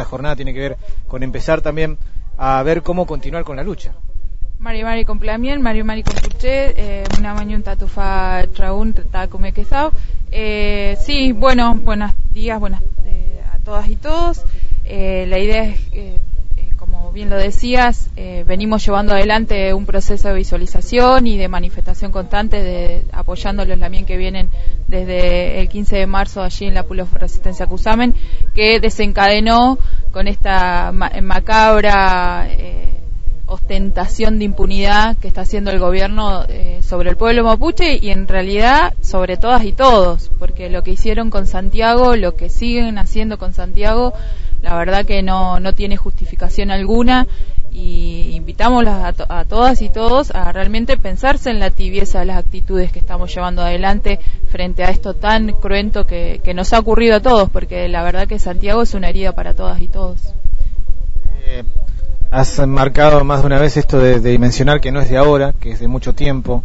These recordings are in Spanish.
esta jornada tiene que ver con empezar también a ver cómo continuar con la lucha. Mari Mari complemien, Mari Mari compuche, eh, una mañana tatufa traun come Eh, sí, bueno, buenos días, buenas eh, a todas y todos. Eh, la idea es, eh, bien lo decías, eh, venimos llevando adelante un proceso de visualización y de manifestación constante, de, apoyándolos también que vienen desde el 15 de marzo allí en la Pulo Resistencia Cusamen, que desencadenó con esta ma macabra eh, ostentación de impunidad que está haciendo el gobierno eh, sobre el pueblo mapuche y en realidad sobre todas y todos, porque lo que hicieron con Santiago, lo que siguen haciendo con Santiago, la verdad que no, no tiene justificación alguna y invitamos a, to a, todas y todos a realmente pensarse en la tibieza de las actitudes que estamos llevando adelante frente a esto tan cruento que, que nos ha ocurrido a todos, porque la verdad que Santiago es una herida para todas y todos. Eh has marcado más de una vez esto de, de, dimensionar que no es de ahora, que es de mucho tiempo.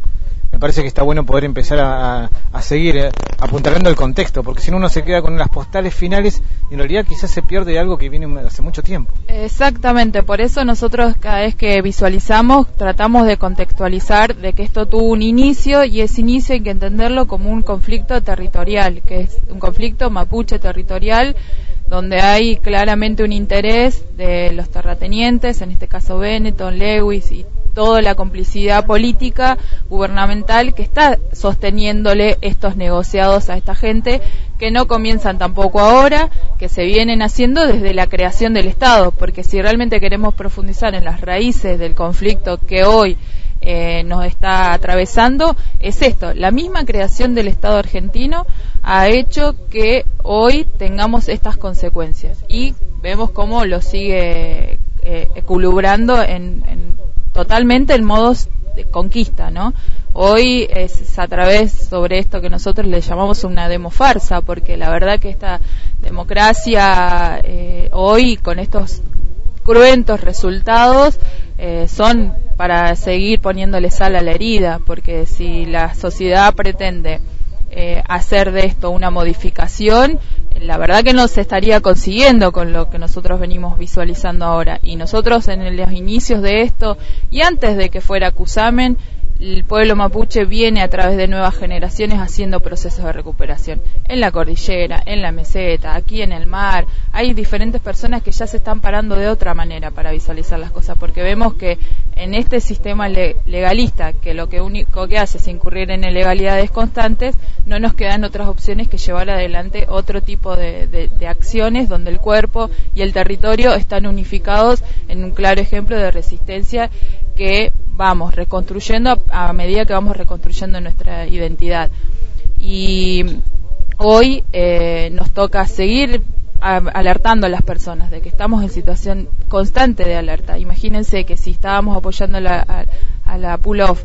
Me parece que está bueno poder empezar a, seguir eh, apuntalando el contexto, porque si no uno se queda con las postales finales y en realidad quizás se pierde algo que viene hace mucho tiempo. Exactamente, por eso nosotros cada vez que visualizamos tratamos de contextualizar de que esto tuvo un inicio y ese inicio hay que entenderlo como un conflicto territorial, que es un conflicto mapuche territorial donde hay claramente un interés de los terratenientes, en este caso Benetton, Lewis y toda la complicidad política gubernamental que está sosteniéndole estos negociados a esta gente que no comienzan tampoco ahora, que se vienen haciendo desde la creación del Estado, porque si realmente queremos profundizar en las raíces del conflicto que hoy eh, nos está atravesando, es esto, la misma creación del Estado argentino ha hecho que hoy tengamos estas consecuencias. Y vemos cómo lo sigue eh, en, totalmente en modos de conquista, ¿no? Hoy es a través sobre esto que nosotros le llamamos una demofarsa, porque la verdad que esta democracia eh, hoy con estos cruentos resultados eh, son para seguir poniéndole sal a la herida, porque si la sociedad pretende eh, hacer de esto una modificación, la verdad que no se estaría consiguiendo con lo que nosotros venimos visualizando ahora. Y nosotros en los inicios de esto y antes de que fuera Cusamen, el pueblo mapuche viene a través de nuevas generaciones haciendo procesos de recuperación. En la cordillera, en la meseta, aquí en el mar, hay diferentes personas que ya se están parando de otra manera para visualizar las cosas, porque vemos que en este sistema legalista, que lo que único que hace es incurrir en ilegalidades constantes, no nos quedan otras opciones que llevar adelante otro tipo de, de, de acciones donde el cuerpo y el territorio están unificados en un claro ejemplo de resistencia que vamos reconstruyendo a, medida que vamos reconstruyendo nuestra identidad. Y hoy eh, nos toca seguir alertando a las personas de que estamos en situación constante de alerta. Imagínense que si estábamos apoyando la, a, a la pull-off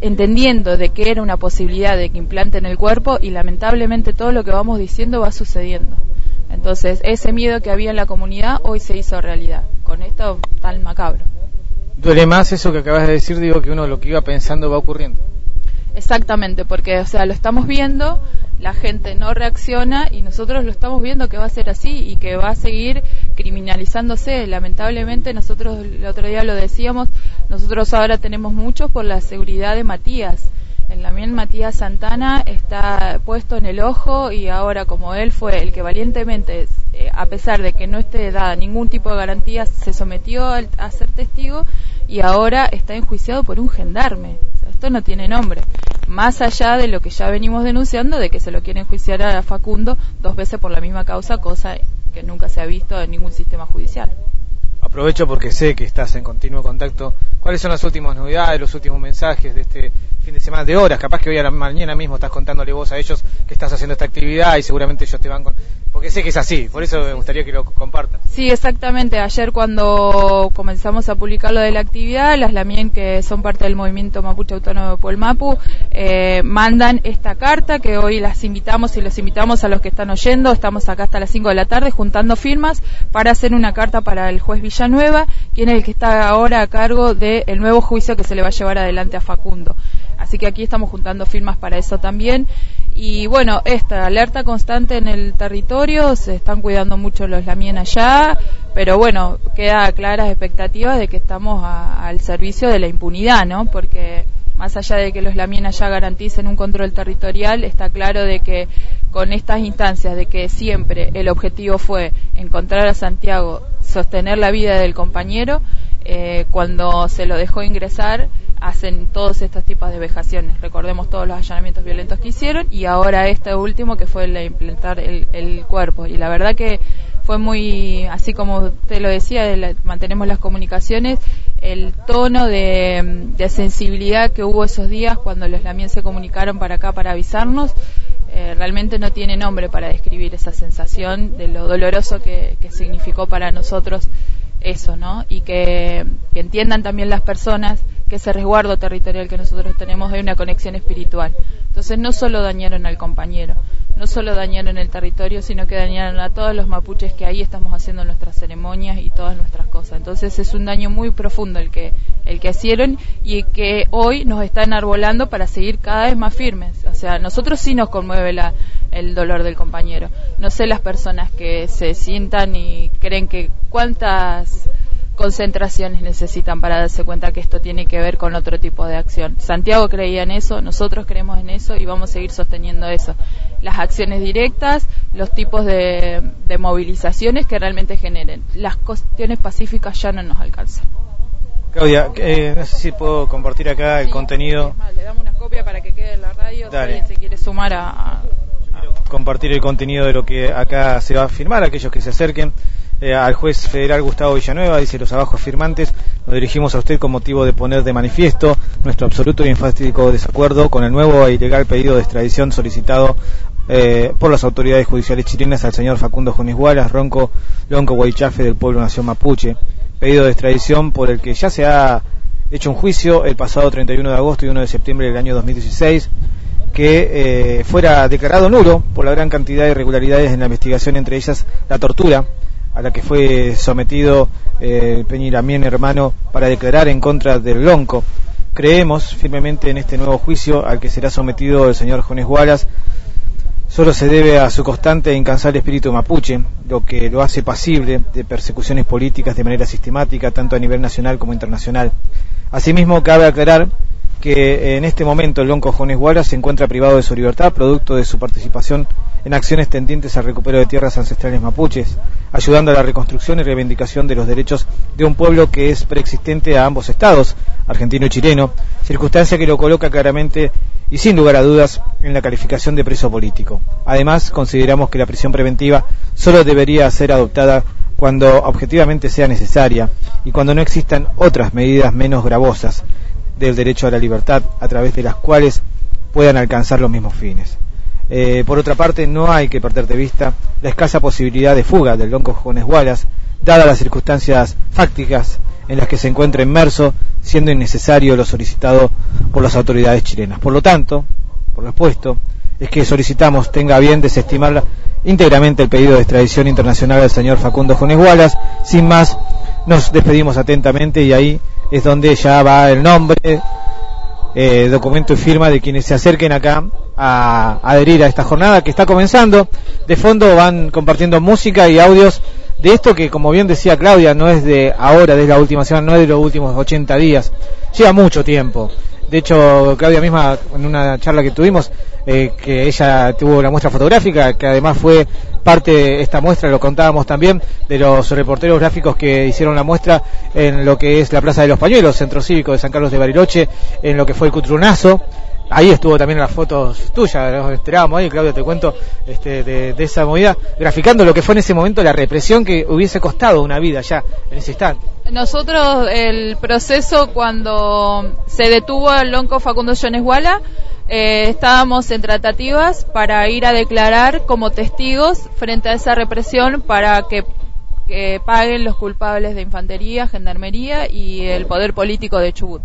entendiendo de que era una posibilidad de que implanten el cuerpo y lamentablemente todo lo que vamos diciendo va sucediendo. Entonces, ese miedo que había en la comunidad hoy se hizo realidad, con esto tan macabro. Duele más eso que acabas de decir, digo que uno lo que iba pensando va ocurriendo. Exactamente, porque o sea, lo estamos viendo, la gente no reacciona y nosotros lo estamos viendo que va a ser así y que va a seguir criminalizándose. Lamentablemente, nosotros el otro día lo decíamos, nosotros ahora tenemos muchos por la seguridad de Matías. En también Matías Santana está puesto en el ojo y ahora como él fue el que valientemente, eh, a pesar de que no esté dada ningún tipo de garantía, se sometió a, a ser testigo y ahora está enjuiciado por un gendarme. Esto no tiene nombre. Más allá de lo que ya venimos denunciando, de que se lo quieren enjuiciar a Facundo dos veces por la misma causa, cosa que nunca se ha visto en ningún sistema judicial. Aprovecho porque sé que estás en continuo contacto. ¿Cuáles son las últimas novedades, los últimos mensajes de este fin de semana de horas? Capaz que hoy a la mañana mismo estás contándole vos a ellos que estás haciendo esta actividad y seguramente ellos te van con... Porque sé que es así, por eso me gustaría que lo compartas. Sí, exactamente. Ayer cuando comenzamos a publicar lo de la actividad, las Lamien, que son parte del movimiento Mapuche Autónomo de Puelmapu, eh, mandan esta carta que hoy las invitamos y los invitamos a los que están oyendo. Estamos acá hasta las 5 de la tarde juntando firmas para hacer una carta para el juez Villanueva, quien es el que está ahora a cargo del de nuevo juicio que se le va a llevar adelante a Facundo. Así que aquí estamos juntando firmas para eso también Y bueno, esta alerta constante en el territorio, se están cuidando mucho los lamien allá, pero bueno, queda claras expectativas de que estamos al servicio de la impunidad, ¿no? Porque más allá de que los lamien allá garanticen un control territorial, está claro de que con estas instancias, de que siempre el objetivo fue encontrar a Santiago, sostener la vida del compañero, eh, cuando se lo dejó ingresar, hacen todos estos tipos de vejaciones. Recordemos todos los allanamientos violentos que hicieron y ahora este último que fue el de implantar el, cuerpo. Y la verdad que fue muy, así como usted lo decía, mantenemos las comunicaciones, el tono de, sensibilidad que hubo esos días cuando los lamien se comunicaron para acá para avisarnos, eh, realmente no tiene nombre para describir esa sensación de lo doloroso que significó para nosotros eso, ¿no? Y que, entiendan también las personas que ese resguardo territorial que nosotros tenemos hay una conexión espiritual. Entonces no solo dañaron al compañero, no solo dañaron el territorio, sino que dañaron a todos los mapuches que ahí estamos haciendo nuestras ceremonias y todas nuestras cosas. Entonces es un daño muy profundo el que el que hicieron y que hoy nos está enarbolando para seguir cada vez más firmes. O sea, nosotros sí nos conmueve la, el dolor del compañero. No sé las personas que se sientan y creen que cuántas concentraciones necesitan para darse cuenta que esto tiene que ver con otro tipo de acción. Santiago creía en eso, nosotros creemos en eso y vamos a seguir sosteniendo eso. Las acciones directas, los tipos de, movilizaciones que realmente generen. Las cuestiones pacíficas ya no nos alcanzan. Claudia, eh, no sé si puedo compartir acá el contenido. le damos una copia para que quede en la radio si alguien se quiere sumar a, compartir el contenido de lo que acá se va a firmar, aquellos que se acerquen. Eh, al juez federal Gustavo Villanueva, dice los abajo firmantes, nos dirigimos a usted con motivo de poner de manifiesto nuestro absoluto y enfático desacuerdo con el nuevo e ilegal pedido de extradición solicitado eh, por las autoridades judiciales chilenas al señor Facundo Jones Gualas, Ronco Lonco Guaychafe del pueblo nación mapuche, pedido de extradición por el que ya se ha hecho un juicio el pasado 31 de agosto y 1 de septiembre del año 2016 que eh, fuera declarado nulo por la gran cantidad de irregularidades en la investigación, entre ellas la tortura a la que fue sometido eh, Peñiramien hermano para declarar en contra del Lonco. Creemos firmemente en este nuevo juicio al que será sometido el señor Jones Wallace. Solo se debe a su constante e incansable espíritu mapuche, lo que lo hace pasible de persecuciones políticas de manera sistemática, tanto a nivel nacional como internacional. Asimismo, cabe aclarar que en este momento el Lonco Jones Guara se encuentra privado de su libertad, producto de su participación en acciones tendientes al recupero de tierras ancestrales mapuches, ayudando a la reconstrucción y reivindicación de los derechos de un pueblo que es preexistente a ambos estados, argentino y chileno, circunstancia que lo coloca claramente y sin lugar a dudas en la calificación de preso político. Además, consideramos que la prisión preventiva solo debería ser adoptada cuando objetivamente sea necesaria y cuando no existan otras medidas menos gravosas, del derecho a la libertad a través de las cuales puedan alcanzar los mismos fines. Eh, por otra parte, no hay que perder de vista la escasa posibilidad de fuga del Lonco Jones Wallace, dadas las circunstancias fácticas en las que se encuentra inmerso, siendo innecesario lo solicitado por las autoridades chilenas. Por lo tanto, por lo expuesto, es que solicitamos tenga bien desestimar íntegramente el pedido de extradición internacional del señor Facundo Jones Wallace. Sin más, nos despedimos atentamente y ahí es donde ya va el nombre, eh, documento y firma de quienes se acerquen acá a, adherir a esta jornada que está comenzando. De fondo van compartiendo música y audios de esto que, como bien decía Claudia, no es de ahora, de la última semana, no es de los últimos 80 días, lleva mucho tiempo. De hecho, Claudia misma, en una charla que tuvimos, eh, que ella tuvo la muestra fotográfica, que además fue parte de esta muestra, lo contábamos también, de los reporteros gráficos que hicieron la muestra en lo que es la Plaza de los Pañuelos, Centro Cívico de San Carlos de Bariloche, en lo que fue el Cutrunazo. Ahí estuvo también las fotos tuyas, nos esperábamos ahí, Claudia, te cuento este, de, esa movida, graficando lo que fue en ese momento la represión que hubiese costado una vida ya en ese instante. Nosotros, el proceso cuando se detuvo al lonco Facundo Yonesguala, eh, estábamos en tratativas para ir a declarar como testigos frente a esa represión para que, paguen los culpables de infantería, gendarmería y el poder político de Chubut.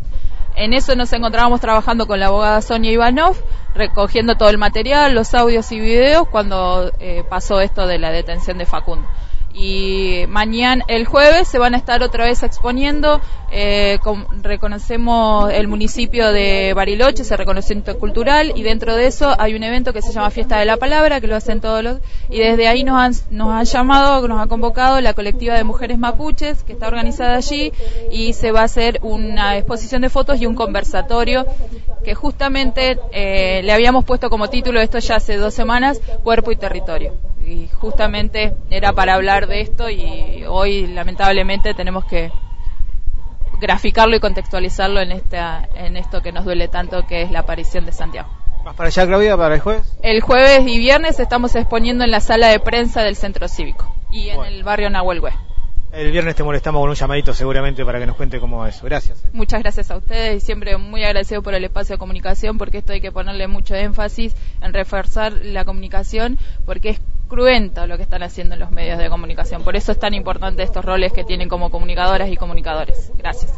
En eso nos encontrábamos trabajando con la abogada Sonia Ivanov, recogiendo todo el material, los audios y videos cuando eh, pasó esto de la detención de Facundo. Y mañana, el jueves, se van a estar otra vez exponiendo. Eh, reconocemos el municipio de Bariloche, ese reconocimiento cultural, y dentro de eso hay un evento que se llama Fiesta de la Palabra, que lo hacen todos los. Y desde ahí nos han, nos han llamado, nos ha convocado la colectiva de mujeres mapuches, que está organizada allí, y se va a hacer una exposición de fotos y un conversatorio que justamente eh, le habíamos puesto como título, esto ya hace dos semanas, Cuerpo y Territorio y justamente era para hablar de esto y hoy lamentablemente tenemos que graficarlo y contextualizarlo en esta en esto que nos duele tanto que es la aparición de Santiago. ¿Más para allá, Claudia, para el jueves? El jueves y viernes estamos exponiendo en la sala de prensa del Centro Cívico y en el barrio Nahuelhue. El viernes te molestamos con un llamadito seguramente para que nos cuente cómo es. Gracias. ¿eh? Muchas gracias a ustedes y siempre muy agradecido por el espacio de comunicación porque esto hay que ponerle mucho énfasis en reforzar la comunicación porque es cruento lo que están haciendo en los medios de comunicación. Por eso es tan importante estos roles que tienen como comunicadoras y comunicadores. Gracias.